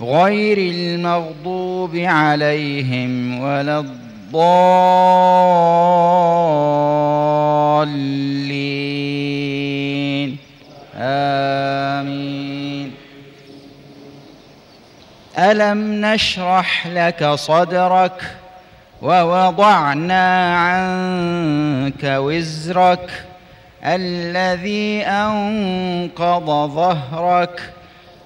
غير المغضوب عليهم ولا الضالين. آمين. ألم نشرح لك صدرك ووضعنا عنك وزرك الذي أنقض ظهرك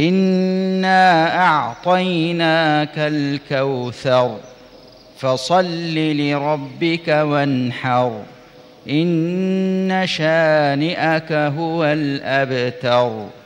إنا أعطيناك الكوثر. فصل لربك وانحر. إن شانئك هو الأبتر.